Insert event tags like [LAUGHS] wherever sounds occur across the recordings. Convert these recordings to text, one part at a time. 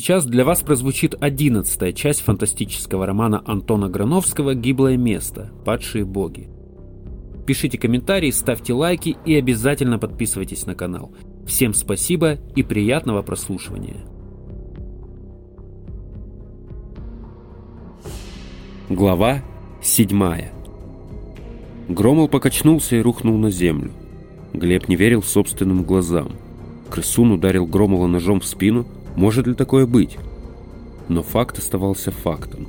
Сейчас для вас прозвучит одиннадцатая часть фантастического романа Антона Грановского «Гиблое место. Падшие боги». Пишите комментарии, ставьте лайки и обязательно подписывайтесь на канал. Всем спасибо и приятного прослушивания. Глава седьмая Громол покачнулся и рухнул на землю. Глеб не верил собственным глазам. Крысун ударил Громола ножом в спину. Может ли такое быть? Но факт оставался фактом.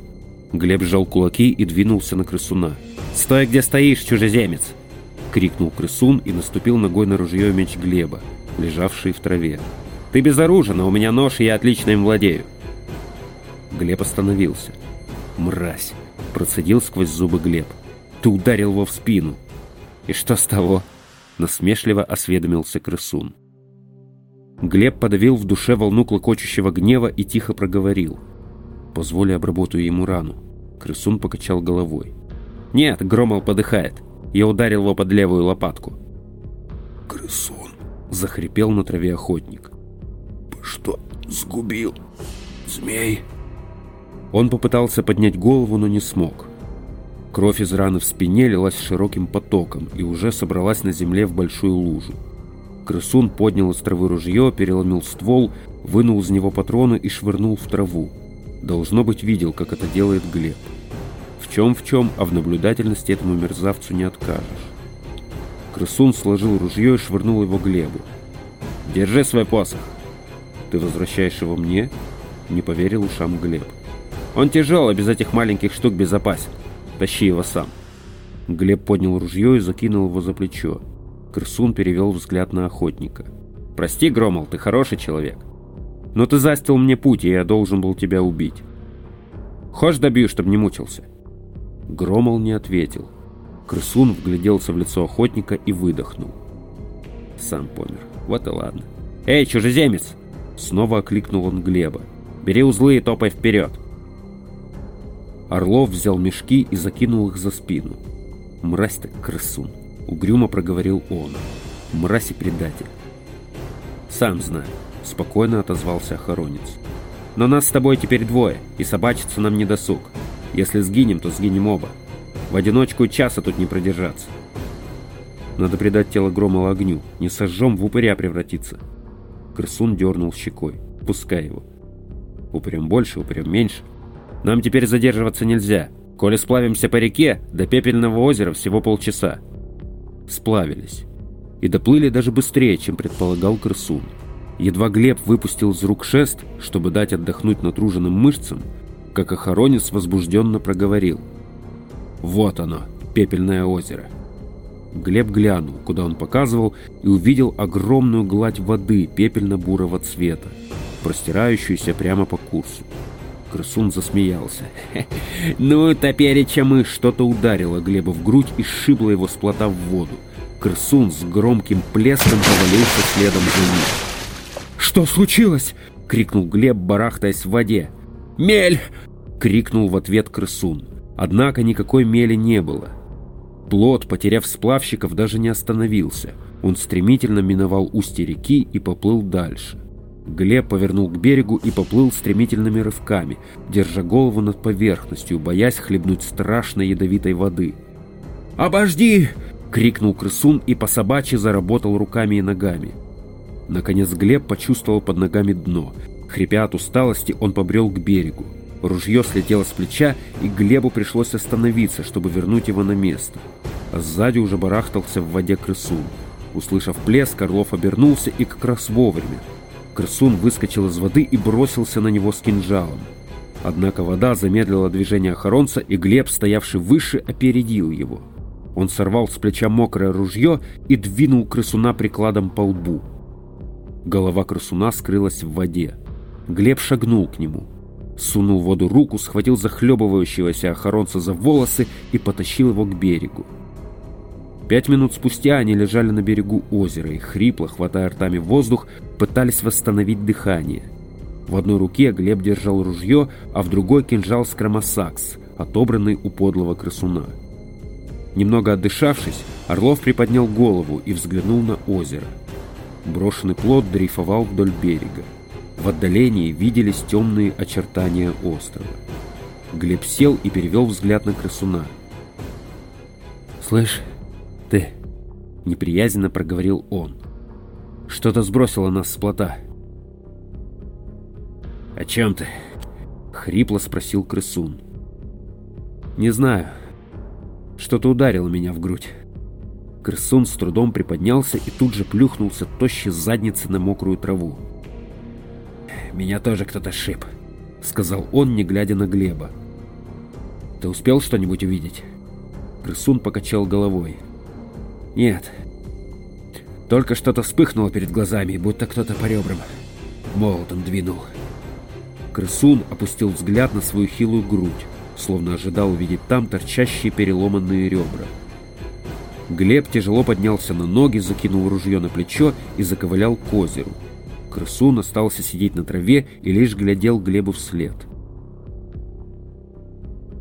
Глеб сжал кулаки и двинулся на крысуна. «Стой, где стоишь, чужеземец!» Крикнул крысун и наступил ногой на ружье меч Глеба, лежавший в траве. «Ты безоружен, а у меня нож, и я отлично им владею!» Глеб остановился. «Мразь!» – процедил сквозь зубы Глеб. «Ты ударил его в спину!» «И что с того?» – насмешливо осведомился крысун. Глеб подавил в душе волну клокочущего гнева и тихо проговорил. «Позволь обработаю ему рану». Крысун покачал головой. «Нет, Громол подыхает. Я ударил его под левую лопатку». «Крысун!» — захрипел на траве охотник. «Что сгубил? Змей?» Он попытался поднять голову, но не смог. Кровь из раны в спине лилась широким потоком и уже собралась на земле в большую лужу. Крысун поднял из травы ружье, переломил ствол, вынул из него патроны и швырнул в траву. Должно быть, видел, как это делает Глеб. В чем-в чем, а в наблюдательности этому мерзавцу не откажешь. Крысун сложил ружье и швырнул его Глебу. «Держи свой посох!» «Ты возвращаешь его мне?» Не поверил ушам Глеб. «Он тяжелый, без этих маленьких штук безопасен. Тащи его сам». Глеб поднял ружье и закинул его за плечо. Крысун перевел взгляд на охотника. «Прости, Громол, ты хороший человек. Но ты застил мне путь, и я должен был тебя убить. Хочешь добью, чтобы не мучился?» Громол не ответил. Крысун вгляделся в лицо охотника и выдохнул. Сам помер. Вот и ладно. «Эй, чужеземец!» Снова окликнул он Глеба. «Бери узлы и топай вперед!» Орлов взял мешки и закинул их за спину. Мразь так крысун. Угрюмо проговорил он. Мразь и предатель. Сам знаю. Спокойно отозвался охоронец. Но нас с тобой теперь двое, и собачиться нам не досуг. Если сгинем, то сгинем оба. В одиночку часа тут не продержаться. Надо придать тело Громова огню. Не сожжем, в упыря превратиться. Крысун дернул щекой. Пускай его. Упрям больше, упрям меньше. Нам теперь задерживаться нельзя. Коли сплавимся по реке, до Пепельного озера всего полчаса сплавились. И доплыли даже быстрее, чем предполагал Крысун. Едва Глеб выпустил из рук шест, чтобы дать отдохнуть натруженным мышцам, как охоронец возбужденно проговорил. «Вот оно, пепельное озеро». Глеб глянул, куда он показывал, и увидел огромную гладь воды пепельно-бурого цвета, простирающуюся прямо по курсу. Крысун засмеялся. [LAUGHS] «Ну, топереча мы что-то ударило Глеба в грудь и сшибло его с плота в воду. Крысун с громким плеском повалился следом за ним. «Что случилось?» — крикнул Глеб, барахтаясь в воде. «Мель!» — крикнул в ответ крысун. Однако никакой мели не было. Плот, потеряв сплавщиков, даже не остановился. Он стремительно миновал устье реки и поплыл дальше. Глеб повернул к берегу и поплыл стремительными рывками, держа голову над поверхностью, боясь хлебнуть страшной ядовитой воды. «Обожди!» — крикнул крысун и по собачьи заработал руками и ногами. Наконец Глеб почувствовал под ногами дно. Хрипя от усталости, он побрел к берегу. Ружье слетело с плеча, и Глебу пришлось остановиться, чтобы вернуть его на место. А сзади уже барахтался в воде крысун. Услышав плеск, Орлов обернулся и как раз вовремя. Крысун выскочил из воды и бросился на него с кинжалом. Однако вода замедлила движение охоронца, и Глеб, стоявший выше, опередил его. Он сорвал с плеча мокрое ружье и двинул крысуна прикладом по лбу. Голова крысуна скрылась в воде. Глеб шагнул к нему. Сунул в воду руку, схватил захлебывающегося охоронца за волосы и потащил его к берегу. Пять минут спустя они лежали на берегу озера и, хрипло, хватая ртами воздух, пытались восстановить дыхание. В одной руке Глеб держал ружье, а в другой кинжал скромосакс, отобранный у подлого крысуна. Немного отдышавшись, Орлов приподнял голову и взглянул на озеро. Брошенный плод дрейфовал вдоль берега. В отдалении виделись темные очертания острова. Глеб сел и перевел взгляд на крысуна. «Слышь, ты...» — неприязненно проговорил он. «Что-то сбросило нас с плота». «О чем ты?» — хрипло спросил крысун. «Не знаю. Что-то ударило меня в грудь». Крысун с трудом приподнялся и тут же плюхнулся тощей задницей на мокрую траву. «Меня тоже кто-то шип», — сказал он, не глядя на Глеба. «Ты успел что-нибудь увидеть?» Крысун покачал головой. «Нет. Только что-то вспыхнуло перед глазами, будто кто-то по ребрам молотом двинул». Крысун опустил взгляд на свою хилую грудь, словно ожидал увидеть там торчащие переломанные ребра. Глеб тяжело поднялся на ноги, закинул ружье на плечо и заковылял к озеру. Крысун остался сидеть на траве и лишь глядел Глебу вслед.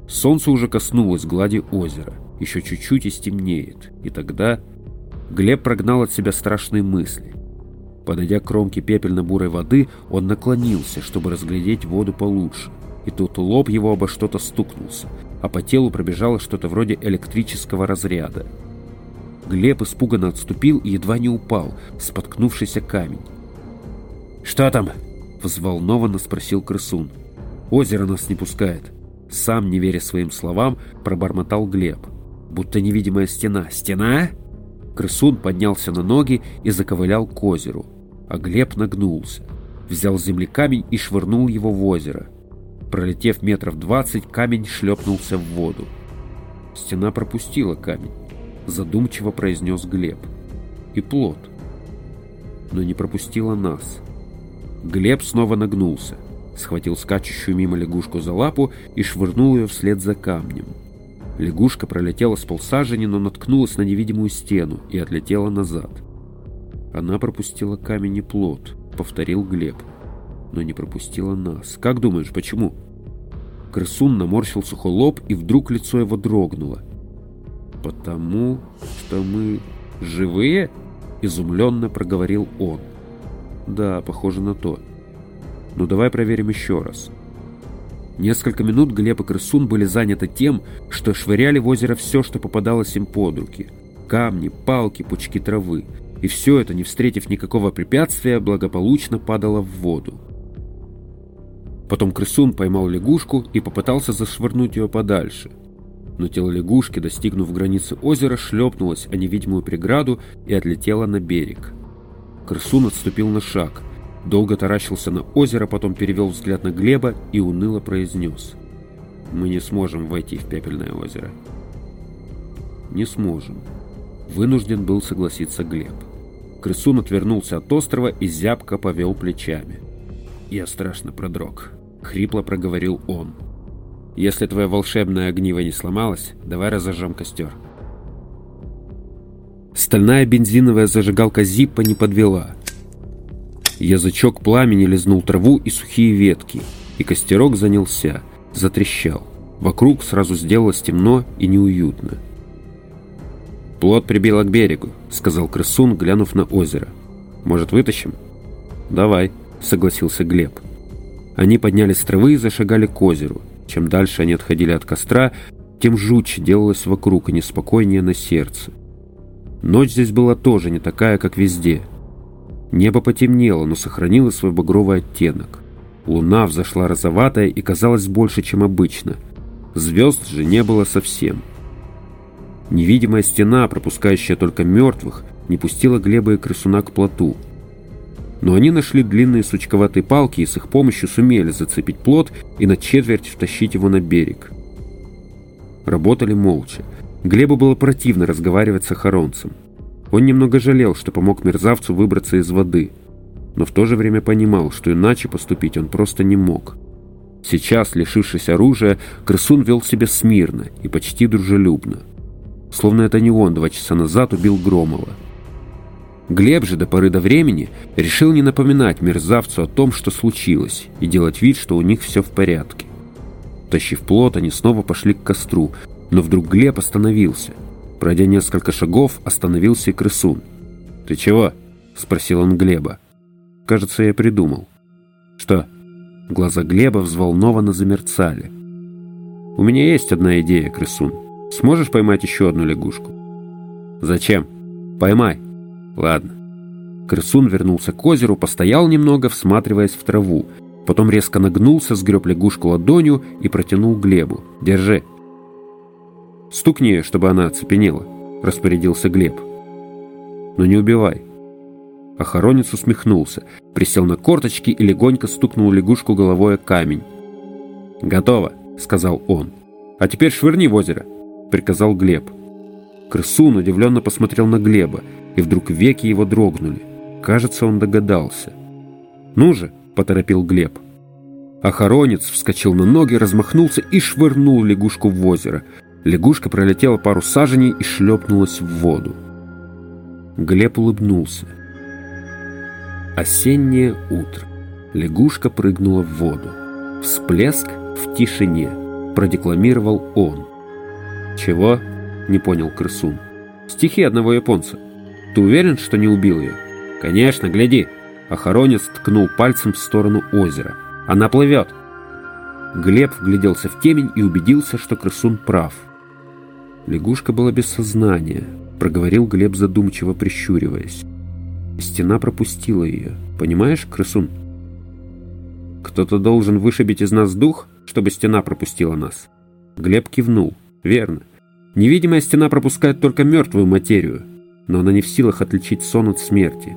Солнце уже коснулось глади озера. Еще чуть-чуть и стемнеет. И тогда Глеб прогнал от себя страшные мысли. Подойдя к кромке пепельно-бурой воды, он наклонился, чтобы разглядеть воду получше. И тут лоб его обо что-то стукнулся, а по телу пробежало что-то вроде электрического разряда. Глеб испуганно отступил и едва не упал, споткнувшийся камень. «Что там?» — взволнованно спросил крысун. «Озеро нас не пускает». Сам, не веря своим словам, пробормотал Глеб. Будто невидимая стена. «Стена?» Крысун поднялся на ноги и заковылял к озеру, а Глеб нагнулся, взял с земли камень и швырнул его в озеро. Пролетев метров двадцать, камень шлепнулся в воду. Стена пропустила камень, задумчиво произнес Глеб. И плод. Но не пропустила нас. Глеб снова нагнулся, схватил скачущую мимо лягушку за лапу и швырнул ее вслед за камнем. Лягушка пролетела с полсажени, но наткнулась на невидимую стену и отлетела назад. Она пропустила камень и плод, повторил Глеб, но не пропустила нас. Как думаешь, почему? Крысун наморщил сухой лоб, и вдруг лицо его дрогнуло. «Потому что мы живые?» — изумленно проговорил он. «Да, похоже на то. Ну давай проверим еще раз». Несколько минут Глеб и Крысун были заняты тем, что швыряли в озеро все, что попадалось им под руки. Камни, палки, пучки травы. И все это, не встретив никакого препятствия, благополучно падало в воду. Потом Крысун поймал лягушку и попытался зашвырнуть ее подальше. Но тело лягушки, достигнув границы озера, шлепнулось о невидимую преграду и отлетело на берег. Крысун отступил на шаг – Долго таращился на озеро, потом перевел взгляд на Глеба и уныло произнес. «Мы не сможем войти в Пепельное озеро». «Не сможем», — вынужден был согласиться Глеб. Крысун отвернулся от острова и зябко повел плечами. «Я страшно продрог», — хрипло проговорил он. «Если твое волшебное огниво не сломалось, давай разожжем костер». Стальная бензиновая зажигалка Зиппа не подвела — Язычок пламени лизнул траву и сухие ветки, и костерок занялся, затрещал. Вокруг сразу сделалось темно и неуютно. «Плот прибило к берегу», — сказал крысун, глянув на озеро. «Может, вытащим?» «Давай», — согласился Глеб. Они поднялись с травы и зашагали к озеру. Чем дальше они отходили от костра, тем жутче делалось вокруг и неспокойнее на сердце. Ночь здесь была тоже не такая, как везде — Небо потемнело, но сохранило свой багровый оттенок. Луна взошла розоватая и казалась больше, чем обычно. Звезд же не было совсем. Невидимая стена, пропускающая только мертвых, не пустила Глеба и Крысуна к плоту. Но они нашли длинные сучковатые палки и с их помощью сумели зацепить плот и на четверть втащить его на берег. Работали молча. Глебу было противно разговаривать с охоронцем. Он немного жалел, что помог мерзавцу выбраться из воды, но в то же время понимал, что иначе поступить он просто не мог. Сейчас, лишившись оружия, крысун вел себя смирно и почти дружелюбно. Словно это не он два часа назад убил Громова. Глеб же до поры до времени решил не напоминать мерзавцу о том, что случилось, и делать вид, что у них все в порядке. Тащив плот, они снова пошли к костру, но вдруг Глеб остановился – Пройдя несколько шагов, остановился и крысун. «Ты чего?» — спросил он Глеба. «Кажется, я придумал». «Что?» Глаза Глеба взволнованно замерцали. «У меня есть одна идея, крысун. Сможешь поймать еще одну лягушку?» «Зачем?» «Поймай». «Ладно». Крысун вернулся к озеру, постоял немного, всматриваясь в траву. Потом резко нагнулся, сгреб лягушку ладонью и протянул Глебу. «Держи». «Стукни, чтобы она оцепенела», — распорядился Глеб. «Но не убивай». Охоронец усмехнулся, присел на корточки и легонько стукнул лягушку головой о камень. «Готово», — сказал он. «А теперь швырни в озеро», — приказал Глеб. Крысун удивленно посмотрел на Глеба, и вдруг веки его дрогнули. Кажется, он догадался. «Ну же!» — поторопил Глеб. Охоронец вскочил на ноги, размахнулся и швырнул лягушку в озеро. Лягушка пролетела пару саженей и шлепнулась в воду. Глеб улыбнулся. Осеннее утро. Лягушка прыгнула в воду. Всплеск в тишине. Продекламировал он. «Чего?» — не понял крысун. «Стихи одного японца. Ты уверен, что не убил ее?» «Конечно, гляди!» Охоронец ткнул пальцем в сторону озера. «Она плывет!» Глеб вгляделся в темень и убедился, что крысун прав. Лягушка была без сознания, проговорил Глеб задумчиво прищуриваясь. Стена пропустила ее. Понимаешь, крысун? Кто-то должен вышибить из нас дух, чтобы стена пропустила нас. Глеб кивнул. Верно. Невидимая стена пропускает только мертвую материю, но она не в силах отличить сон от смерти.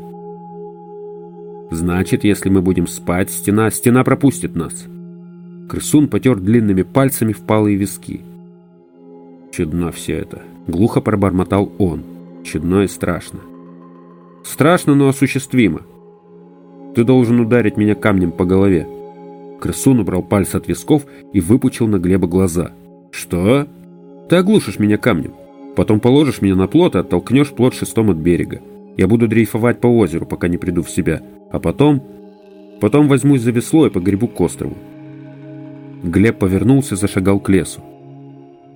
Значит, если мы будем спать, стена, стена пропустит нас. Крысун потер длинными пальцами впалые виски. Чудно все это. Глухо пробормотал он. Чудно и страшно. Страшно, но осуществимо. Ты должен ударить меня камнем по голове. Крысун убрал пальцы от висков и выпучил на Глеба глаза. Что? Ты оглушишь меня камнем. Потом положишь меня на плот и оттолкнешь плот шестом от берега. Я буду дрейфовать по озеру, пока не приду в себя. А потом... Потом возьмусь за весло и погребу к острову. Глеб повернулся и зашагал к лесу.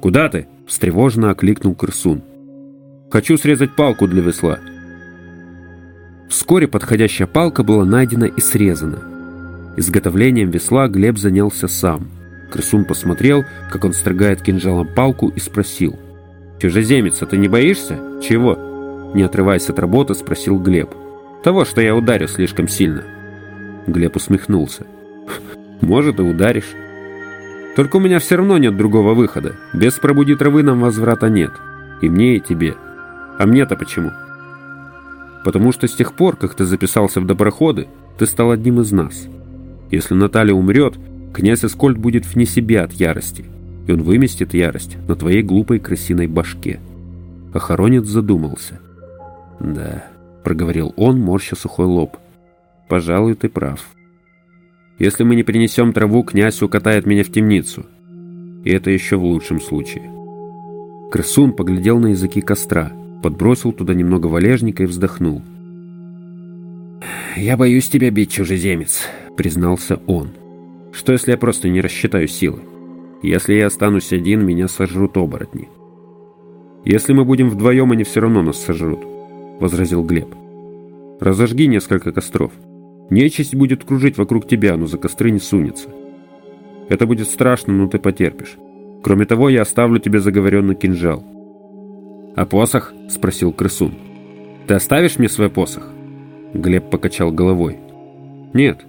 «Куда ты?» – встревоженно окликнул крысун. «Хочу срезать палку для весла». Вскоре подходящая палка была найдена и срезана. Изготовлением весла Глеб занялся сам. Крысун посмотрел, как он строгает кинжалом палку и спросил. «Чужеземец, а ты не боишься? Чего?» Не отрываясь от работы, спросил Глеб. «Того, что я ударю слишком сильно». Глеб усмехнулся. «Может, и ударишь. Только у меня все равно нет другого выхода. Без пробуди травы нам возврата нет. И мне, и тебе. А мне-то почему?» потому что с тех пор, как ты записался в доброходы, ты стал одним из нас. Если Наталья умрет, князь Эскольд будет вне себя от ярости, и он выместит ярость на твоей глупой крысиной башке». Охоронец задумался. «Да», — проговорил он, морща сухой лоб. «Пожалуй, ты прав. Если мы не принесем траву, князь укатает меня в темницу. И это еще в лучшем случае». Крысун поглядел на языки костра — подбросил туда немного валежника и вздохнул. «Я боюсь тебя бить, чужеземец», — признался он. «Что, если я просто не рассчитаю силы? Если я останусь один, меня сожрут оборотни». «Если мы будем вдвоем, они все равно нас сожрут», — возразил Глеб. «Разожги несколько костров. Нечисть будет кружить вокруг тебя, но за костры не сунется. Это будет страшно, но ты потерпишь. Кроме того, я оставлю тебе заговоренный кинжал. «А посох?» — спросил крысун. «Ты оставишь мне свой посох?» Глеб покачал головой. «Нет.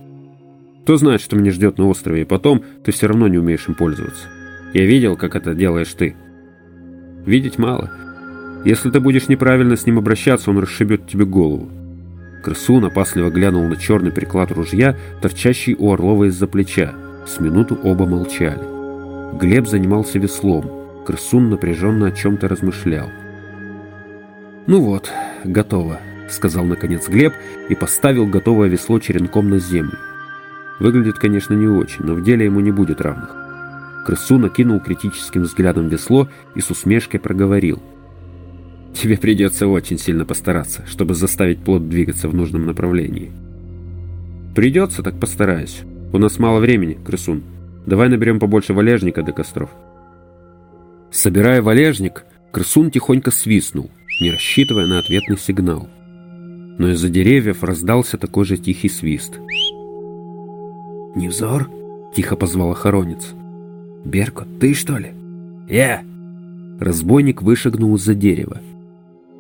Кто знает, что меня ждет на острове, и потом ты все равно не умеешь им пользоваться. Я видел, как это делаешь ты. Видеть мало. Если ты будешь неправильно с ним обращаться, он расшибет тебе голову». Крысун опасливо глянул на черный приклад ружья, торчащий у Орлова из-за плеча. С минуту оба молчали. Глеб занимался веслом. Крысун напряженно о чем-то размышлял. «Ну вот, готово», — сказал наконец Глеб и поставил готовое весло черенком на землю. Выглядит, конечно, не очень, но в деле ему не будет равных. Крысу накинул критическим взглядом весло и с усмешкой проговорил. «Тебе придется очень сильно постараться, чтобы заставить плод двигаться в нужном направлении». «Придется, так постараюсь. У нас мало времени, крысун. Давай наберем побольше валежника до костров». Собирая валежник, крысун тихонько свистнул не рассчитывая на ответный сигнал. Но из-за деревьев раздался такой же тихий свист. «Невзор?» — тихо позвал охоронец. «Беркут, ты что ли?» «Я!» Разбойник вышагнул из-за дерева.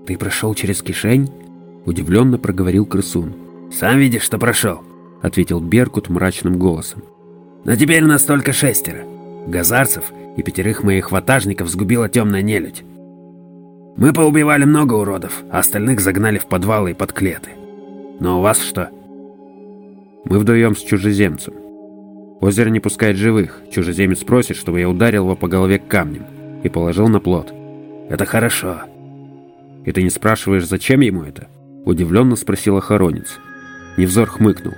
«Ты прошел через кишень?» — удивленно проговорил крысун. «Сам видишь, что прошел», — ответил Беркут мрачным голосом. «Но теперь нас только шестеро. Газарцев и пятерых моих ватажников сгубила темная нелюдь. Мы поубивали много уродов, а остальных загнали в подвалы и под клеты. Но у вас что?» «Мы вдвоем с чужеземцем. Озеро не пускает живых. Чужеземец просит, чтобы я ударил его по голове камнем и положил на плот. Это хорошо. И ты не спрашиваешь, зачем ему это? Удивленно спросил охоронец. Невзор хмыкнул.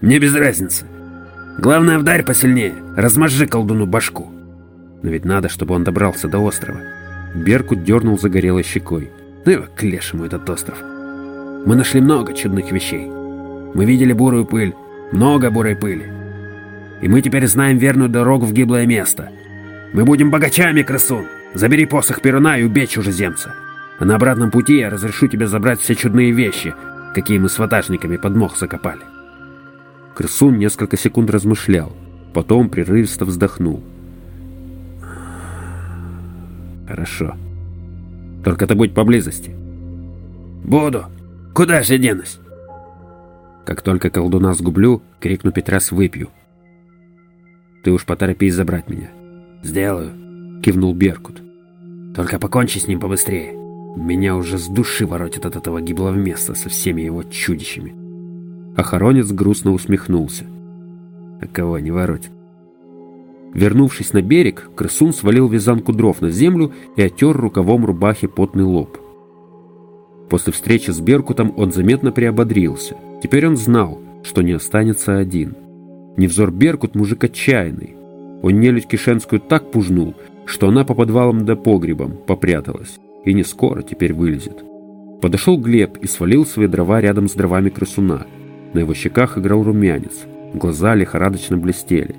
Мне без разницы. Главное, вдарь посильнее. Размажи колдуну башку. Но ведь надо, чтобы он добрался до острова. Беркут дернул загорелой щекой. Ну его к лешему этот остров. Мы нашли много чудных вещей. Мы видели бурую пыль, много бурой пыли. И мы теперь знаем верную дорогу в гиблое место. Мы будем богачами, крысун. Забери посох Перуна и убей чужеземца. А на обратном пути я разрешу тебе забрать все чудные вещи, какие мы с ватажниками под мох закопали. Крысун несколько секунд размышлял, потом прерывисто вздохнул. Хорошо. Только ты будь поблизости. Буду. Куда же денусь? Как только колдуна сгублю, крикну Петрас выпью. Ты уж поторопись забрать меня. Сделаю, кивнул Беркут. Только покончи с ним побыстрее. Меня уже с души воротит от этого гиблого места со всеми его чудищами. Охоронец грустно усмехнулся. А кого не воротит? Вернувшись на берег, крысун свалил вязанку дров на землю и оттер рукавом рубахи потный лоб. После встречи с Беркутом он заметно приободрился. Теперь он знал, что не останется один. Невзор Беркут мужик отчаянный. Он нелюдь Кишенскую так пужнул, что она по подвалам да погребам попряталась. И не скоро теперь вылезет. Подошел Глеб и свалил свои дрова рядом с дровами крысуна. На его щеках играл румянец. Глаза лихорадочно блестели.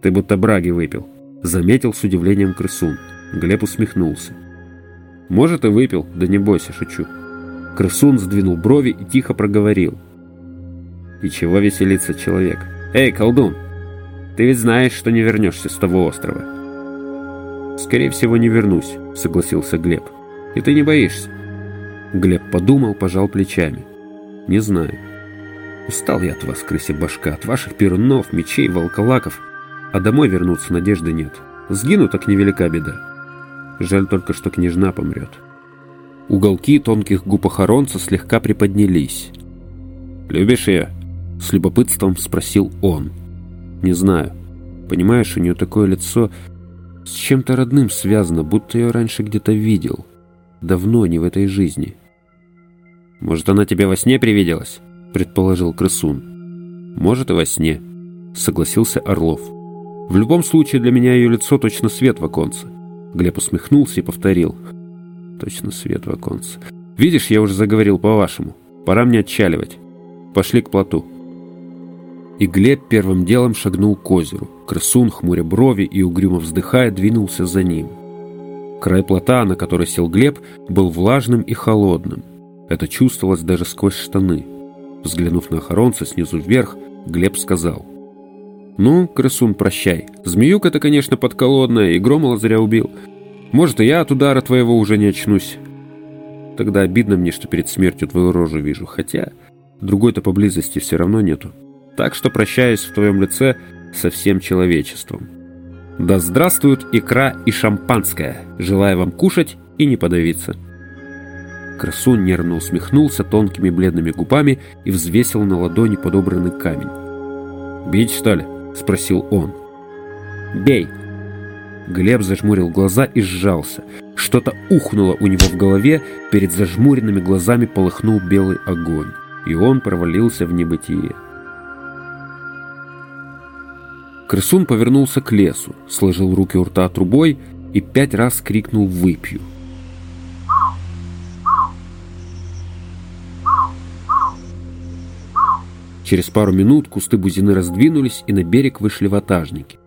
«Ты будто браги выпил», — заметил с удивлением крысун. Глеб усмехнулся. «Может, и выпил, да не бойся, шучу». Крысун сдвинул брови и тихо проговорил. «И чего веселится человек? Эй, колдун, ты ведь знаешь, что не вернешься с того острова». «Скорее всего, не вернусь», — согласился Глеб. «И ты не боишься?» Глеб подумал, пожал плечами. «Не знаю. Устал я от вас, крыси башка, от ваших перунов, мечей, волколаков, а домой вернуться надежды нет. Сгину, так невелика беда. Жаль только, что княжна помрет». Уголки тонких губ охоронца слегка приподнялись. «Любишь ее?» — с любопытством спросил он. «Не знаю. Понимаешь, у нее такое лицо с чем-то родным связано, будто ее раньше где-то видел. Давно, не в этой жизни». «Может, она тебе во сне привиделась?» — предположил крысун. «Может, и во сне», — согласился Орлов. «В любом случае, для меня ее лицо точно свет в оконце». Глеб усмехнулся и повторил. Точно свет в оконце. Видишь, я уже заговорил по-вашему. Пора мне отчаливать. Пошли к плоту. И Глеб первым делом шагнул к озеру. Крысун, хмуря брови и угрюмо вздыхая, двинулся за ним. Край плота, на который сел Глеб, был влажным и холодным. Это чувствовалось даже сквозь штаны. Взглянув на охоронца снизу вверх, Глеб сказал. «Ну, крысун, прощай. Змеюка-то, конечно, подколодная, и Громола зря убил. Может, и я от удара твоего уже не очнусь. Тогда обидно мне, что перед смертью твою рожу вижу, хотя другой-то поблизости все равно нету. Так что прощаюсь в твоем лице со всем человечеством. Да здравствуют икра и шампанское. Желаю вам кушать и не подавиться. Красун нервно усмехнулся тонкими бледными губами и взвесил на ладони подобранный камень. «Бить, что ли?» — спросил он. «Бей!» Глеб зажмурил глаза и сжался. Что-то ухнуло у него в голове, перед зажмуренными глазами полыхнул белый огонь, и он провалился в небытие. Крысун повернулся к лесу, сложил руки у рта трубой и пять раз крикнул «Выпью!». Через пару минут кусты бузины раздвинулись, и на берег вышли ватажники.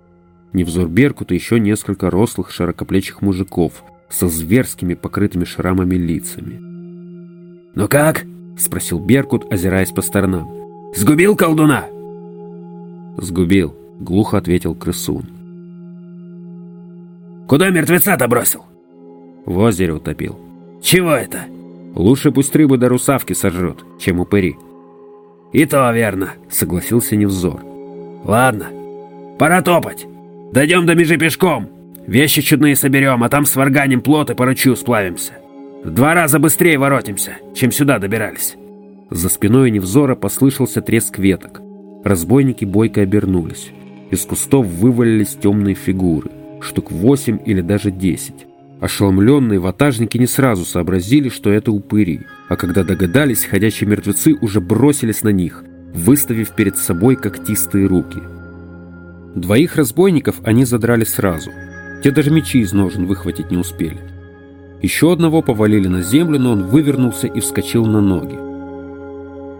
Невзор Беркута еще несколько рослых широкоплечих мужиков со зверскими покрытыми шрамами лицами. «Ну как?» — спросил Беркут, озираясь по сторонам. Сгубил колдуна?» «Сгубил», — глухо ответил крысун. «Куда мертвеца-то бросил?» «В озере утопил». «Чего это?» «Лучше пусть рыбы до русавки сожрут, чем упыри». «И то верно», — согласился Невзор. «Ладно, пора топать. Дойдем до межи пешком. Вещи чудные соберем, а там сварганим плот и по ручью сплавимся. В два раза быстрее воротимся, чем сюда добирались». За спиной Невзора послышался треск веток. Разбойники бойко обернулись. Из кустов вывалились темные фигуры, штук восемь или даже десять. Ошеломленные ватажники не сразу сообразили, что это упыри, а когда догадались, ходячие мертвецы уже бросились на них, выставив перед собой когтистые руки. Двоих разбойников они задрали сразу. Те даже мечи из ножен выхватить не успели. Еще одного повалили на землю, но он вывернулся и вскочил на ноги.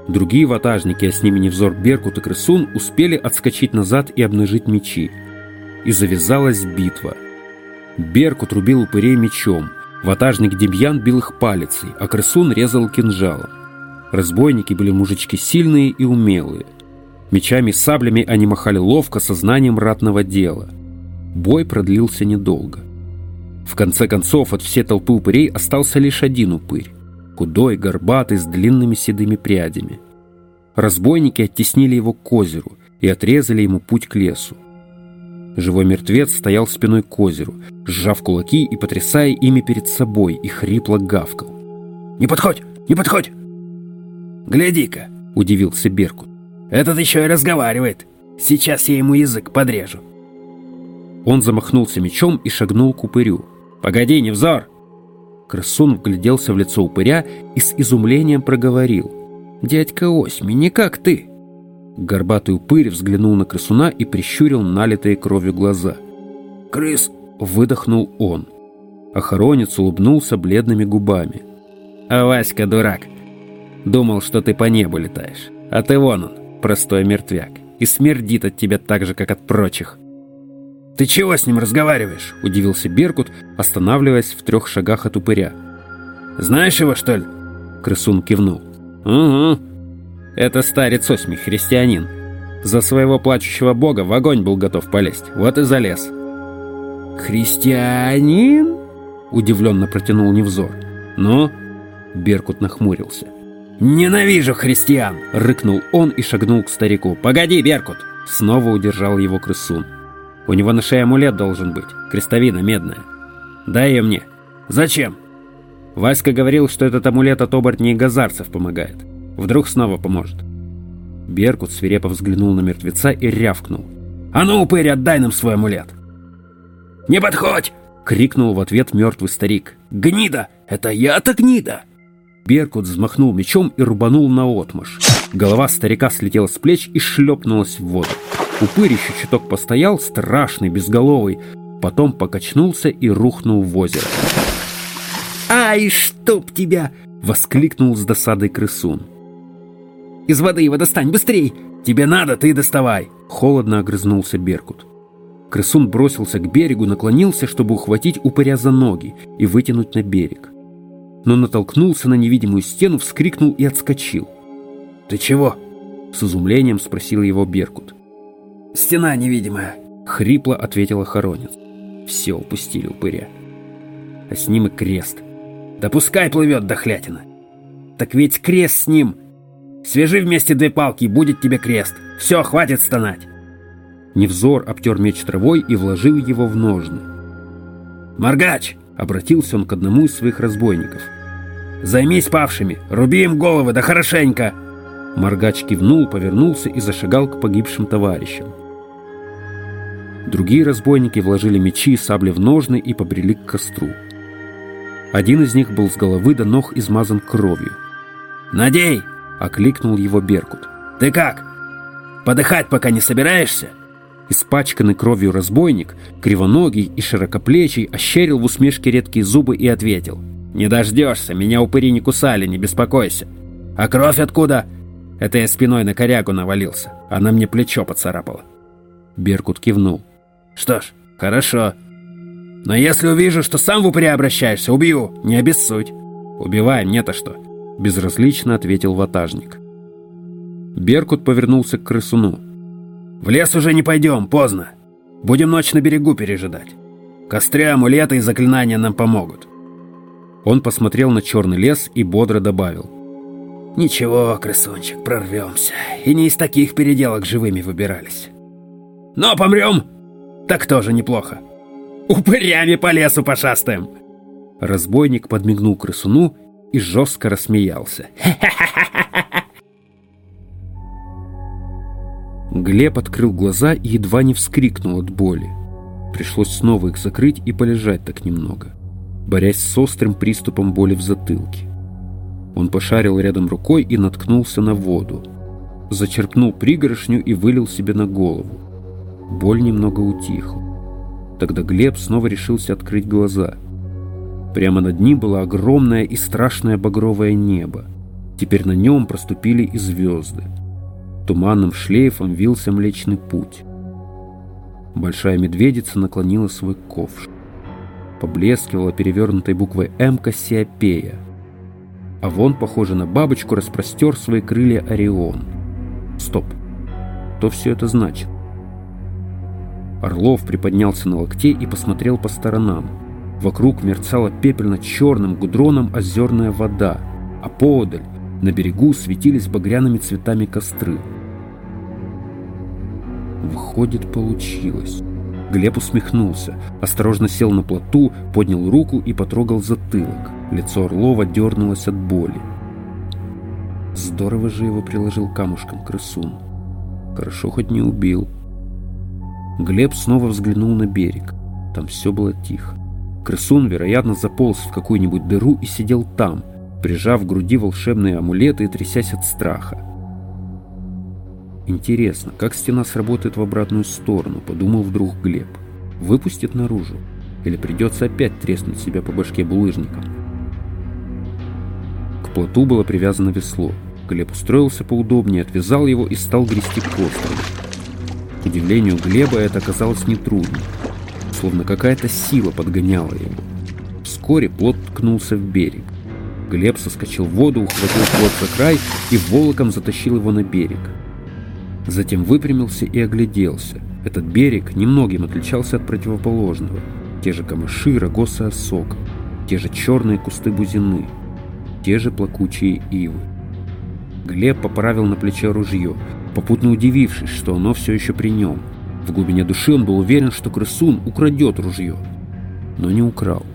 Другие ватажники, а с ними невзор Беркут и Крысун, успели отскочить назад и обнажить мечи. И завязалась битва. Беркут рубил упырей мечом, ватажник Демьян бил их палицей, а Крысун резал кинжалом. Разбойники были мужички сильные и умелые. Мечами и саблями они махали ловко, со знанием ратного дела. Бой продлился недолго. В конце концов, от всей толпы упырей остался лишь один упырь худой, горбатый, с длинными седыми прядями. Разбойники оттеснили его к озеру и отрезали ему путь к лесу. Живой мертвец стоял спиной к озеру, сжав кулаки и потрясая ими перед собой, и хрипло гавкал. «Не подходь! Не подходь!» «Гляди-ка!» — удивился Беркут. «Этот еще и разговаривает. Сейчас я ему язык подрежу». Он замахнулся мечом и шагнул к упырю. «Погоди, Невзор!» Крысун вгляделся в лицо упыря и с изумлением проговорил. «Дядька Осьми, не как ты!» Горбатый упырь взглянул на крысуна и прищурил налитые кровью глаза. «Крыс!» — выдохнул он. Охоронец улыбнулся бледными губами. «А Васька дурак! Думал, что ты по небу летаешь. А ты вон он, простой мертвяк, и смердит от тебя так же, как от прочих». «Ты чего с ним разговариваешь?» – удивился Беркут, останавливаясь в трех шагах от упыря. «Знаешь его, что ли?» Крысун кивнул. «Угу. Это старец Осьми, христианин. За своего плачущего бога в огонь был готов полезть. Вот и залез». «Христианин?» – удивленно протянул Невзор. «Ну?» – Беркут нахмурился. «Ненавижу христиан!» – рыкнул он и шагнул к старику. «Погоди, Беркут!» – снова удержал его крысун. У него на шее амулет должен быть, крестовина медная. Дай ее мне. Зачем? Васька говорил, что этот амулет от оборотней и газарцев помогает. Вдруг снова поможет. Беркут свирепо взглянул на мертвеца и рявкнул. «А ну, упырь, отдай нам свой амулет!» «Не подходь!» — крикнул в ответ мертвый старик. «Гнида! Это я-то гнида!» Беркут взмахнул мечом и рубанул на отмаш. Голова старика слетела с плеч и шлепнулась в воду. Упырь еще чуток постоял, страшный, безголовый, потом покачнулся и рухнул в озеро. «Ай, чтоб тебя!» — воскликнул с досадой крысун. «Из воды его достань, быстрей! Тебе надо, ты доставай!» Холодно огрызнулся Беркут. Крысун бросился к берегу, наклонился, чтобы ухватить упыря за ноги и вытянуть на берег. Но натолкнулся на невидимую стену, вскрикнул и отскочил. «Ты чего?» — с изумлением спросил его Беркут. Стена невидимая. Хрипло ответила хоронец. Все упустили упыря. А с ним и крест. Да пускай плывет дохлятина. Так ведь крест с ним. Свяжи вместе две палки, будет тебе крест. Все, хватит стонать. Невзор обтер меч травой и вложил его в ножны. «Моргач!» — обратился он к одному из своих разбойников. «Займись павшими, руби им головы, да хорошенько!» Моргач кивнул, повернулся и зашагал к погибшим товарищам. Другие разбойники вложили мечи и сабли в ножны и побрели к костру. Один из них был с головы до ног измазан кровью. «Надей!» — окликнул его Беркут. «Ты как? Подыхать пока не собираешься?» Испачканный кровью разбойник, кривоногий и широкоплечий, ощерил в усмешке редкие зубы и ответил. «Не дождешься, меня упыри не кусали, не беспокойся». «А кровь откуда?» «Это я спиной на корягу навалился, она мне плечо поцарапала». Беркут кивнул. Что ж, хорошо. Но если увижу, что сам в упыря обращаешься, убью, не обессудь. Убивай, мне-то что? Безразлично ответил ватажник. Беркут повернулся к крысуну. «В лес уже не пойдем, поздно. Будем ночь на берегу пережидать. Костры, амулеты и заклинания нам помогут». Он посмотрел на черный лес и бодро добавил. «Ничего, крысончик, прорвемся. И не из таких переделок живыми выбирались. Но помрем, так тоже неплохо. Упырями по лесу пошастаем!» Разбойник подмигнул крысуну и жестко рассмеялся. [LAUGHS] Глеб открыл глаза и едва не вскрикнул от боли. Пришлось снова их закрыть и полежать так немного, борясь с острым приступом боли в затылке. Он пошарил рядом рукой и наткнулся на воду. Зачерпнул пригоршню и вылил себе на голову. Боль немного утихла. Тогда Глеб снова решился открыть глаза. Прямо над ним было огромное и страшное багровое небо. Теперь на нем проступили и звезды. Туманным шлейфом вился Млечный Путь. Большая медведица наклонила свой ковш. Поблескивала перевернутой буквой «М» Кассиопея. А вон, похоже на бабочку, распростер свои крылья Орион. Стоп. Что все это значит? Орлов приподнялся на локте и посмотрел по сторонам. Вокруг мерцала пепельно-черным гудроном озерная вода, а поодаль, на берегу, светились багряными цветами костры. Выходит, получилось. Глеб усмехнулся, осторожно сел на плоту, поднял руку и потрогал затылок. Лицо Орлова дернулось от боли. Здорово же его приложил камушком крысун. Хорошо хоть не убил. Глеб снова взглянул на берег. Там все было тихо. Крысун, вероятно, заполз в какую-нибудь дыру и сидел там, прижав к груди волшебные амулеты и трясясь от страха. Интересно, как стена сработает в обратную сторону, подумал вдруг Глеб. Выпустит наружу? Или придется опять треснуть себя по башке булыжником? К плоту было привязано весло. Глеб устроился поудобнее, отвязал его и стал грести к острову. Удивлению Глеба это оказалось нетрудно, словно какая-то сила подгоняла его. Вскоре плот ткнулся в берег. Глеб соскочил в воду, ухватил плот за край и волоком затащил его на берег. Затем выпрямился и огляделся. Этот берег немногим отличался от противоположного. Те же камыши, рогосы осок, те же черные кусты бузины, те же плакучие ивы. Глеб поправил на плече ружье, попутно удивившись, что оно все еще при нем. В глубине души он был уверен, что крысун украдет ружье, но не украл.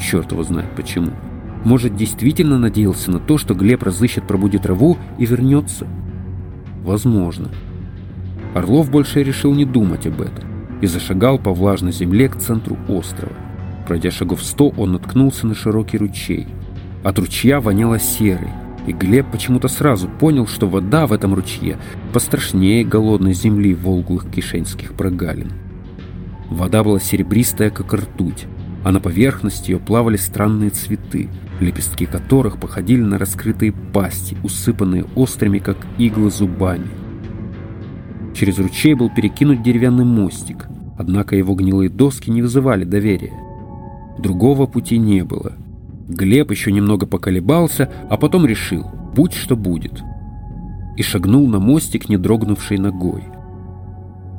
Черт его знает почему. Может, действительно надеялся на то, что Глеб разыщет пробудит траву и вернется? Возможно. Орлов больше решил не думать об этом и зашагал по влажной земле к центру острова. Пройдя шагов сто, он наткнулся на широкий ручей. От ручья воняло серой, и Глеб почему-то сразу понял, что вода в этом ручье пострашнее голодной земли волглых кишенских прогалин. Вода была серебристая, как ртуть, а на поверхности ее плавали странные цветы, лепестки которых походили на раскрытые пасти, усыпанные острыми, как иглы, зубами. Через ручей был перекинут деревянный мостик, однако его гнилые доски не вызывали доверия. Другого пути не было. Глеб еще немного поколебался, а потом решил, будь что будет. И шагнул на мостик, не дрогнувшей ногой.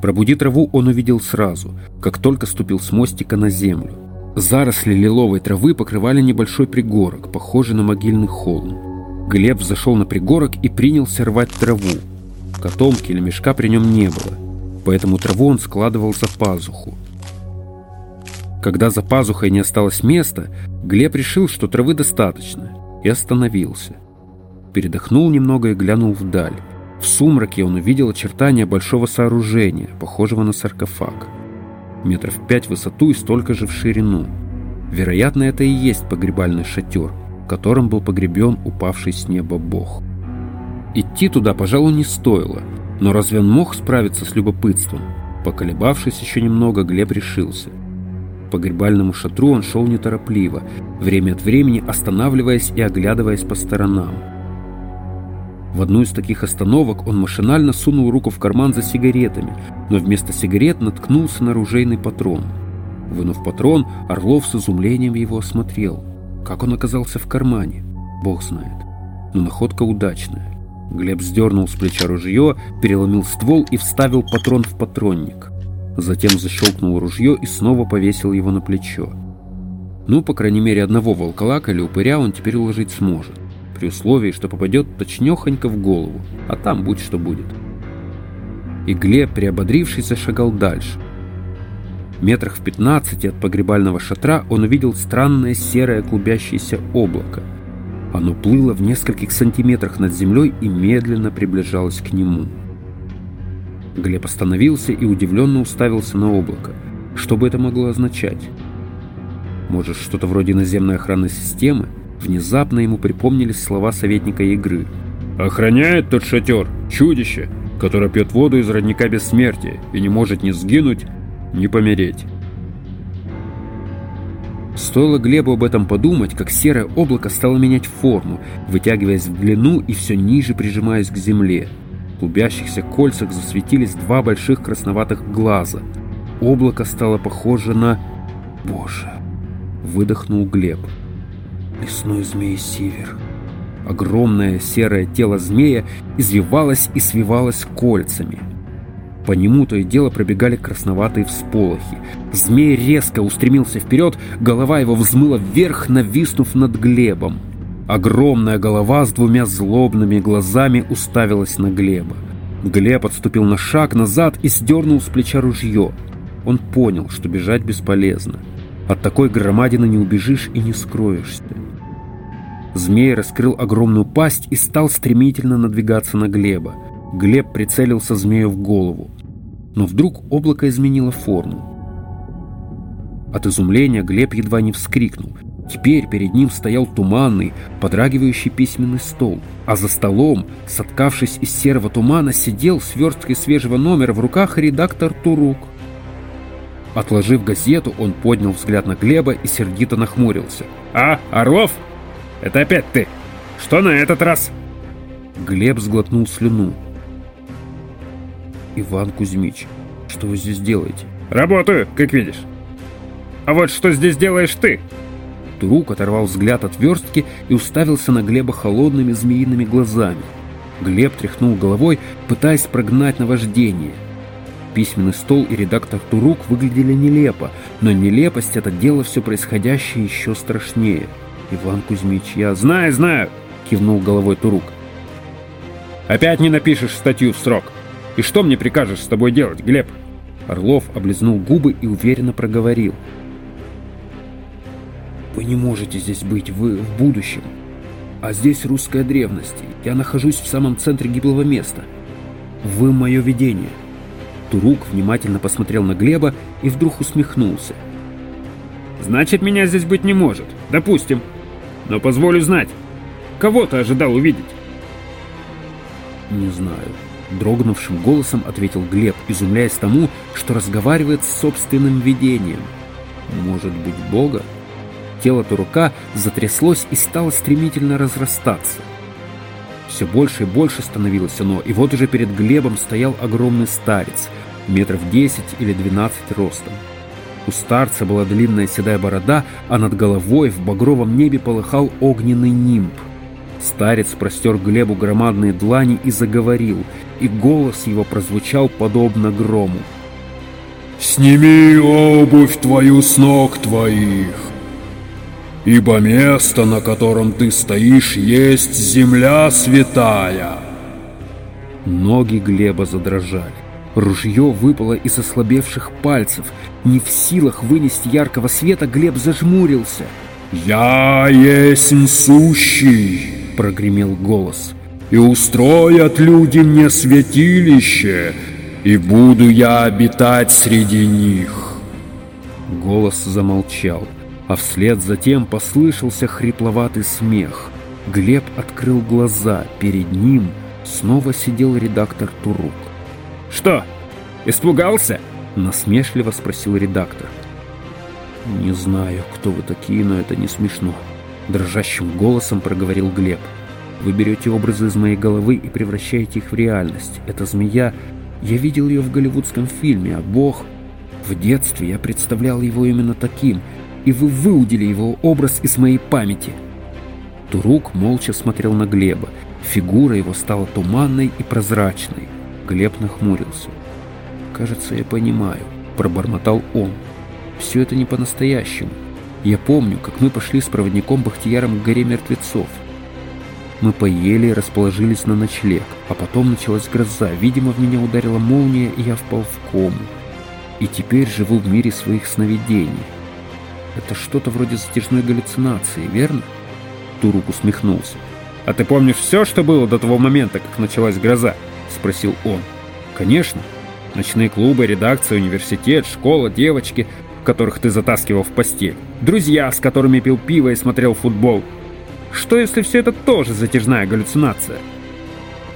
Пробуди траву он увидел сразу, как только ступил с мостика на землю. Заросли лиловой травы покрывали небольшой пригорок, похожий на могильный холм. Глеб зашел на пригорок и принялся рвать траву. Котомки или мешка при нем не было, поэтому траву он складывал за пазуху. Когда за пазухой не осталось места, Глеб решил, что травы достаточно, и остановился. Передохнул немного и глянул вдаль. В сумраке он увидел очертания большого сооружения, похожего на саркофаг метров пять в высоту и столько же в ширину. Вероятно, это и есть погребальный шатер, в котором был погребен упавший с неба бог. Идти туда, пожалуй, не стоило, но разве он мог справиться с любопытством? Поколебавшись еще немного, Глеб решился. Погребальному шатру он шел неторопливо, время от времени останавливаясь и оглядываясь по сторонам. В одну из таких остановок он машинально сунул руку в карман за сигаретами, но вместо сигарет наткнулся на ружейный патрон. Вынув патрон, Орлов с изумлением его осмотрел. Как он оказался в кармане? Бог знает. Но находка удачная. Глеб сдернул с плеча ружье, переломил ствол и вставил патрон в патронник. Затем защелкнул ружье и снова повесил его на плечо. Ну, по крайней мере, одного волколака или упыря он теперь уложить сможет, при условии, что попадет точнёхонько в голову, а там будь что будет. И Глеб, приободрившись, зашагал дальше. Метрах в 15 от погребального шатра он увидел странное серое клубящееся облако. Оно плыло в нескольких сантиметрах над землей и медленно приближалось к нему. Глеб остановился и удивленно уставился на облако. Что бы это могло означать? Может, что-то вроде наземной охранной системы? Внезапно ему припомнились слова советника игры. «Охраняет тот шатер чудище, которое пьет воду из родника бессмертия и не может ни сгинуть, ни помереть». Стоило Глебу об этом подумать, как серое облако стало менять форму, вытягиваясь в длину и все ниже прижимаясь к земле. В клубящихся кольцах засветились два больших красноватых глаза. Облако стало похоже на... Боже! Выдохнул Глеб. Лесной змей Сивер. Огромное серое тело змея извивалось и свивалось кольцами. По нему то и дело пробегали красноватые всполохи. Змей резко устремился вперед, голова его взмыла вверх, нависнув над Глебом. Огромная голова с двумя злобными глазами уставилась на Глеба. Глеб отступил на шаг назад и сдернул с плеча ружье. Он понял, что бежать бесполезно. От такой громадины не убежишь и не скроешься. Змей раскрыл огромную пасть и стал стремительно надвигаться на Глеба. Глеб прицелился змею в голову. Но вдруг облако изменило форму. От изумления Глеб едва не вскрикнул. Теперь перед ним стоял туманный, подрагивающий письменный стол, а за столом, соткавшись из серого тумана, сидел с версткой свежего номера в руках редактор Турук. Отложив газету, он поднял взгляд на Глеба и сердито нахмурился. «А, Орлов? Это опять ты? Что на этот раз?» Глеб сглотнул слюну. «Иван Кузьмич, что вы здесь делаете?» «Работаю, как видишь. А вот что здесь делаешь ты?» Турук оторвал взгляд от верстки и уставился на Глеба холодными змеиными глазами. Глеб тряхнул головой, пытаясь прогнать наваждение – Письменный стол и редактор Турук выглядели нелепо, но нелепость это дело все происходящее еще страшнее. «Иван Кузьмич, я...» «Знаю, знаю!» — кивнул головой Турук. «Опять не напишешь статью в срок. И что мне прикажешь с тобой делать, Глеб?» Орлов облизнул губы и уверенно проговорил. «Вы не можете здесь быть, вы в будущем. А здесь русская древность. Я нахожусь в самом центре гиблого места. Вы мое видение». Турук внимательно посмотрел на Глеба и вдруг усмехнулся. «Значит, меня здесь быть не может. Допустим. Но позволю знать. Кого ты ожидал увидеть?» «Не знаю», — дрогнувшим голосом ответил Глеб, изумляясь тому, что разговаривает с собственным видением. «Может быть, Бога?» Тело Турука затряслось и стало стремительно разрастаться. Все больше и больше становилось оно, и вот уже перед Глебом стоял огромный старец, метров 10 или 12 ростом. У старца была длинная седая борода, а над головой в багровом небе полыхал огненный нимб. Старец простер Глебу громадные длани и заговорил, и голос его прозвучал подобно грому. «Сними обувь твою с ног твоих, ибо место, на котором ты стоишь, есть земля святая. Ноги Глеба задрожали. Ружье выпало из ослабевших пальцев. Не в силах вынести яркого света, Глеб зажмурился. «Я есть сущий!» — прогремел голос. «И устроят люди мне святилище, и буду я обитать среди них!» Голос замолчал а вслед за тем послышался хрипловатый смех. Глеб открыл глаза, перед ним снова сидел редактор Турук. «Что, испугался?» — насмешливо спросил редактор. «Не знаю, кто вы такие, но это не смешно», — дрожащим голосом проговорил Глеб. «Вы берете образы из моей головы и превращаете их в реальность. Эта змея... Я видел ее в голливудском фильме, а Бог... В детстве я представлял его именно таким — и вы выудили его образ из моей памяти». Турук молча смотрел на Глеба. Фигура его стала туманной и прозрачной. Глеб нахмурился. «Кажется, я понимаю», — пробормотал он. «Все это не по-настоящему. Я помню, как мы пошли с проводником Бахтияром к горе мертвецов. Мы поели и расположились на ночлег, а потом началась гроза. Видимо, в меня ударила молния, и я впал в кому. И теперь живу в мире своих сновидений. Это что-то вроде затяжной галлюцинации, верно? Турук усмехнулся. «А ты помнишь все, что было до того момента, как началась гроза?» — спросил он. «Конечно. Ночные клубы, редакция, университет, школа, девочки, которых ты затаскивал в постель. Друзья, с которыми пил пиво и смотрел футбол. Что, если все это тоже затяжная галлюцинация?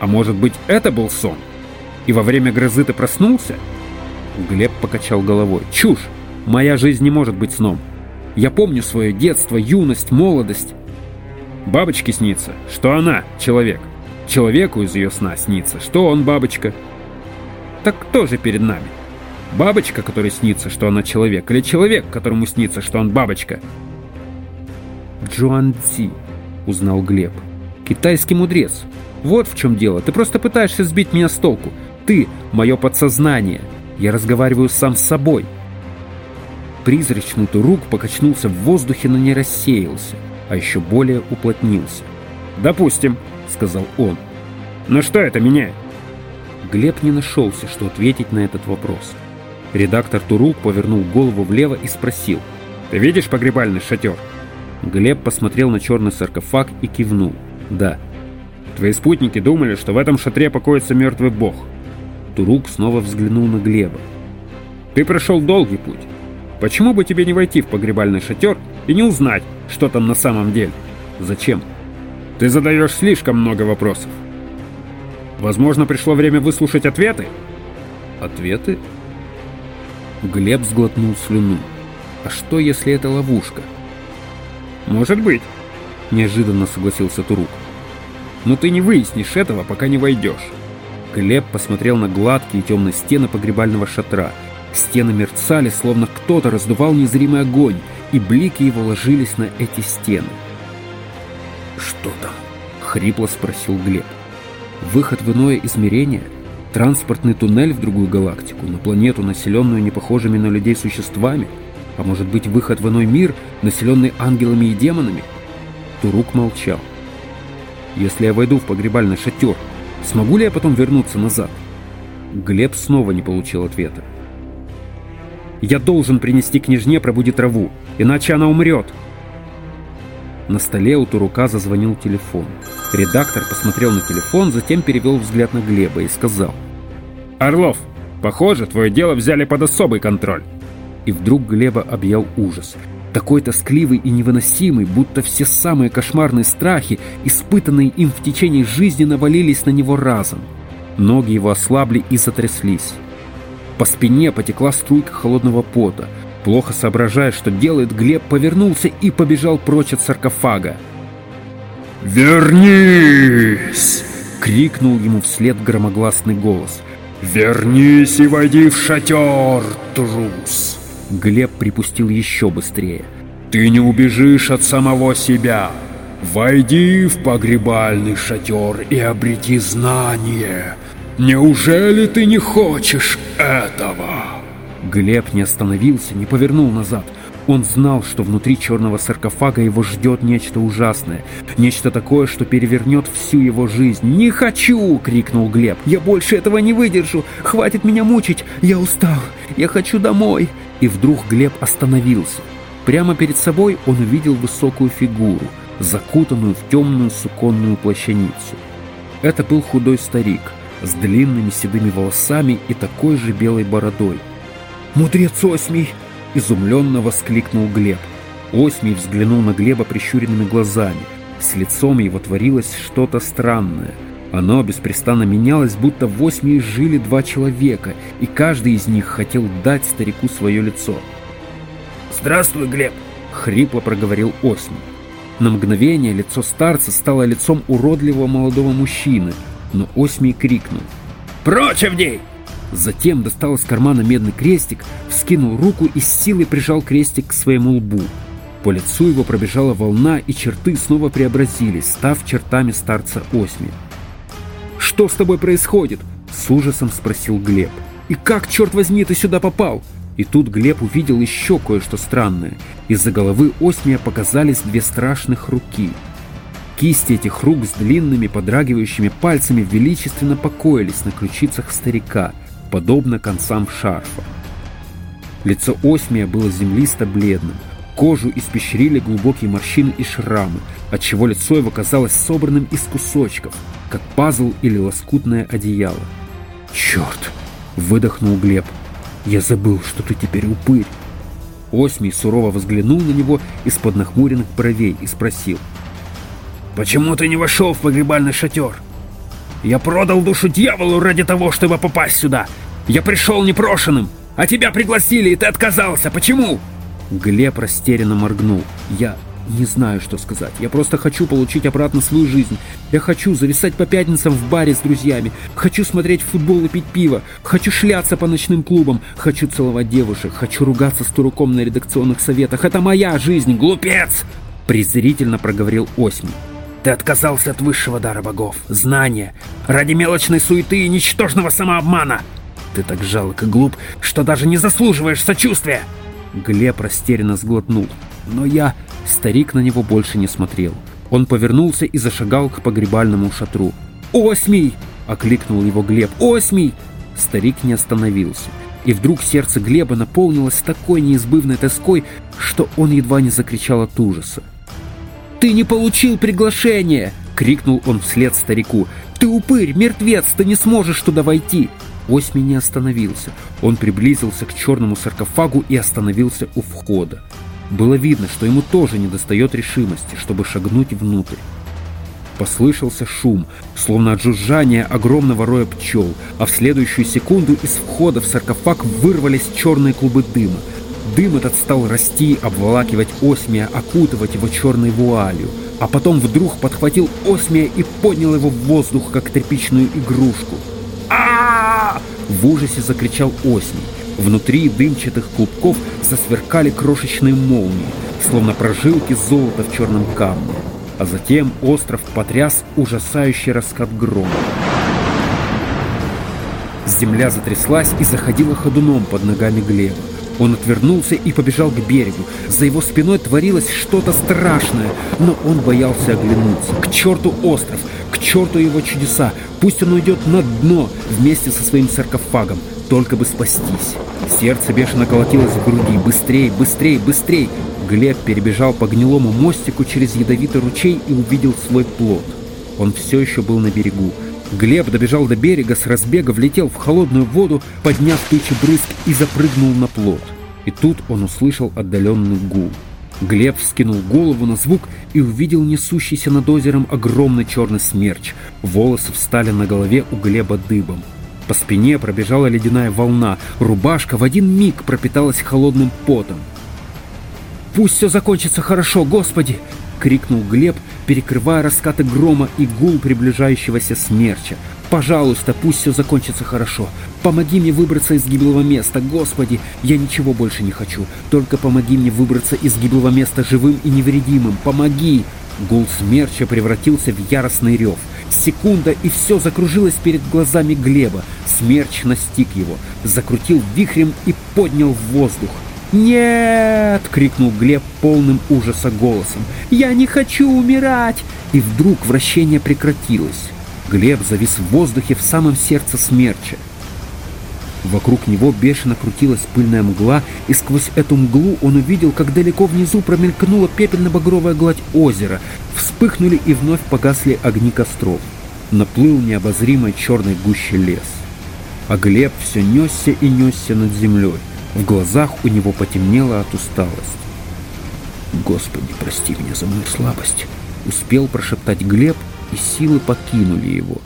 А может быть, это был сон? И во время грозы ты проснулся?» Глеб покачал головой. «Чушь! Моя жизнь не может быть сном. Я помню свое детство, юность, молодость. Бабочке снится, что она человек. Человеку из ее сна снится, что он бабочка. Так кто же перед нами? Бабочка, которой снится, что она человек, или человек, которому снится, что он бабочка? Джуан Цзи, узнал Глеб. Китайский мудрец. Вот в чем дело. Ты просто пытаешься сбить меня с толку. Ты — мое подсознание. Я разговариваю сам с собой. Призрачный турук покачнулся в воздухе, но не рассеялся, а еще более уплотнился. «Допустим», — сказал он. «Но что это меняет?» Глеб не нашелся, что ответить на этот вопрос. Редактор Турук повернул голову влево и спросил. «Ты видишь погребальный шатер?» Глеб посмотрел на черный саркофаг и кивнул. «Да». «Твои спутники думали, что в этом шатре покоится мертвый бог». Турук снова взглянул на Глеба. «Ты прошел долгий путь. Почему бы тебе не войти в погребальный шатер и не узнать, что там на самом деле? Зачем? Ты задаешь слишком много вопросов. Возможно, пришло время выслушать ответы? Ответы? Глеб сглотнул слюну. А что, если это ловушка? Может быть, неожиданно согласился Турук. Но ты не выяснишь этого, пока не войдешь. Глеб посмотрел на гладкие темные стены погребального шатра – Стены мерцали, словно кто-то раздувал незримый огонь, и блики его ложились на эти стены. «Что там?» — хрипло спросил Глеб. «Выход в иное измерение? Транспортный туннель в другую галактику? На планету, населенную непохожими на людей существами? А может быть, выход в иной мир, населенный ангелами и демонами?» Турук молчал. «Если я войду в погребальный шатер, смогу ли я потом вернуться назад?» Глеб снова не получил ответа. Я должен принести княжне пробудить траву, иначе она умрет. На столе у Турука зазвонил телефон. Редактор посмотрел на телефон, затем перевел взгляд на Глеба и сказал. «Орлов, похоже, твое дело взяли под особый контроль». И вдруг Глеба объял ужас. Такой тоскливый и невыносимый, будто все самые кошмарные страхи, испытанные им в течение жизни, навалились на него разом. Ноги его ослабли и затряслись. По спине потекла струйка холодного пота. Плохо соображая, что делает, Глеб повернулся и побежал прочь от саркофага. «Вернись!» — крикнул ему вслед громогласный голос. «Вернись и войди в шатер, трус!» Глеб припустил еще быстрее. «Ты не убежишь от самого себя. Войди в погребальный шатер и обрети знание. Неужели ты не хочешь этого?» Глеб не остановился, не повернул назад. Он знал, что внутри черного саркофага его ждет нечто ужасное. Нечто такое, что перевернет всю его жизнь. «Не хочу!» — крикнул Глеб. «Я больше этого не выдержу! Хватит меня мучить! Я устал! Я хочу домой!» И вдруг Глеб остановился. Прямо перед собой он увидел высокую фигуру, закутанную в темную суконную плащаницу. Это был худой старик — с длинными седыми волосами и такой же белой бородой. «Мудрец Осмий!» — изумленно воскликнул Глеб. Осмий взглянул на Глеба прищуренными глазами. С лицом его творилось что-то странное. Оно беспрестанно менялось, будто в Осмии жили два человека, и каждый из них хотел дать старику свое лицо. «Здравствуй, Глеб!» — хрипло проговорил Осмий. На мгновение лицо старца стало лицом уродливого молодого мужчины — но Осмий крикнул. «Прочь, Авдей!» Затем достал из кармана медный крестик, вскинул руку и с силой прижал крестик к своему лбу. По лицу его пробежала волна, и черты снова преобразились, став чертами старца Осми. «Что с тобой происходит?» — с ужасом спросил Глеб. «И как, черт возьми, ты сюда попал?» И тут Глеб увидел еще кое-что странное. Из-за головы Осмия показались две страшных руки. Кисти этих рук с длинными подрагивающими пальцами величественно покоились на ключицах старика, подобно концам шарфа. Лицо Осмия было землисто-бледным, Кожу испещрили глубокие морщины и шрамы, отчего лицо его казалось собранным из кусочков, как пазл или лоскутное одеяло. «Черт!» — выдохнул Глеб. «Я забыл, что ты теперь упырь!» Осмий сурово взглянул на него из-под нахмуренных бровей и спросил. «Почему ты не вошел в погребальный шатер? Я продал душу дьяволу ради того, чтобы попасть сюда. Я пришел непрошенным, а тебя пригласили, и ты отказался. Почему?» Глеб растерянно моргнул. «Я не знаю, что сказать. Я просто хочу получить обратно свою жизнь. Я хочу зависать по пятницам в баре с друзьями. Хочу смотреть футбол и пить пиво. Хочу шляться по ночным клубам. Хочу целовать девушек. Хочу ругаться с Туруком на редакционных советах. Это моя жизнь, глупец!» Презрительно проговорил Осьми. «Ты отказался от высшего дара богов, знания, ради мелочной суеты и ничтожного самообмана. Ты так жалок и глуп, что даже не заслуживаешь сочувствия!» Глеб растерянно сглотнул. Но я... Старик на него больше не смотрел. Он повернулся и зашагал к погребальному шатру. «Осмий!» — окликнул его Глеб. «Осмий!» Старик не остановился. И вдруг сердце Глеба наполнилось такой неизбывной тоской, что он едва не закричал от ужаса. «Ты не получил приглашение!» — крикнул он вслед старику. «Ты упырь, мертвец, ты не сможешь туда войти!» Осьми не остановился. Он приблизился к черному саркофагу и остановился у входа. Было видно, что ему тоже недостает решимости, чтобы шагнуть внутрь. Послышался шум, словно от жужжания огромного роя пчел, а в следующую секунду из входа в саркофаг вырвались черные клубы дыма. Дым этот стал расти, обволакивать Осмия, окутывать его черной вуалью, а потом вдруг подхватил Осмия и поднял его в воздух, как тряпичную игрушку а В ужасе закричал Осень. Внутри дымчатых клубков засверкали крошечные молнии, словно прожилки золота в черном камне. А затем остров потряс ужасающий раскат грома. Земля затряслась и заходила ходуном под ногами Глеба. Он отвернулся и побежал к берегу. За его спиной творилось что-то страшное, но он боялся оглянуться. К черту остров! К черту его чудеса! Пусть он уйдет на дно вместе со своим саркофагом, только бы спастись. Сердце бешено колотилось в груди. Быстрей, быстрей, быстрей! Глеб перебежал по гнилому мостику через ядовитый ручей и увидел свой плод. Он все еще был на берегу. Глеб добежал до берега, с разбега влетел в холодную воду, подняв тучи брызг и запрыгнул на плот. И тут он услышал отдаленный гул. Глеб вскинул голову на звук и увидел несущийся над озером огромный черный смерч. Волосы встали на голове у Глеба дыбом. По спине пробежала ледяная волна, рубашка в один миг пропиталась холодным потом. «Пусть все закончится хорошо, Господи!» — крикнул Глеб, перекрывая раскаты грома и гул приближающегося смерча. «Пожалуйста, пусть все закончится хорошо. Помоги мне выбраться из гиблого места, Господи! Я ничего больше не хочу. Только помоги мне выбраться из гиблого места живым и невредимым. Помоги!» Гул смерча превратился в яростный рев. Секунда, и все закружилось перед глазами Глеба. Смерч настиг его, закрутил вихрем и поднял в воздух. «Нет!» — крикнул Глеб полным ужаса голосом. «Я не хочу умирать!» И вдруг вращение прекратилось. Глеб завис в воздухе в самом сердце смерча. Вокруг него бешено крутилась пыльная мгла, и сквозь эту мглу он увидел, как далеко внизу промелькнула пепельно-багровая гладь озера, вспыхнули и вновь погасли огни костров. Наплыл необозримой черной гуще лес. А Глеб все несся и несся над землей. В глазах у него потемнело от усталости. «Господи, прости меня за мою слабость!» Успел прошептать Глеб, и силы покинули его.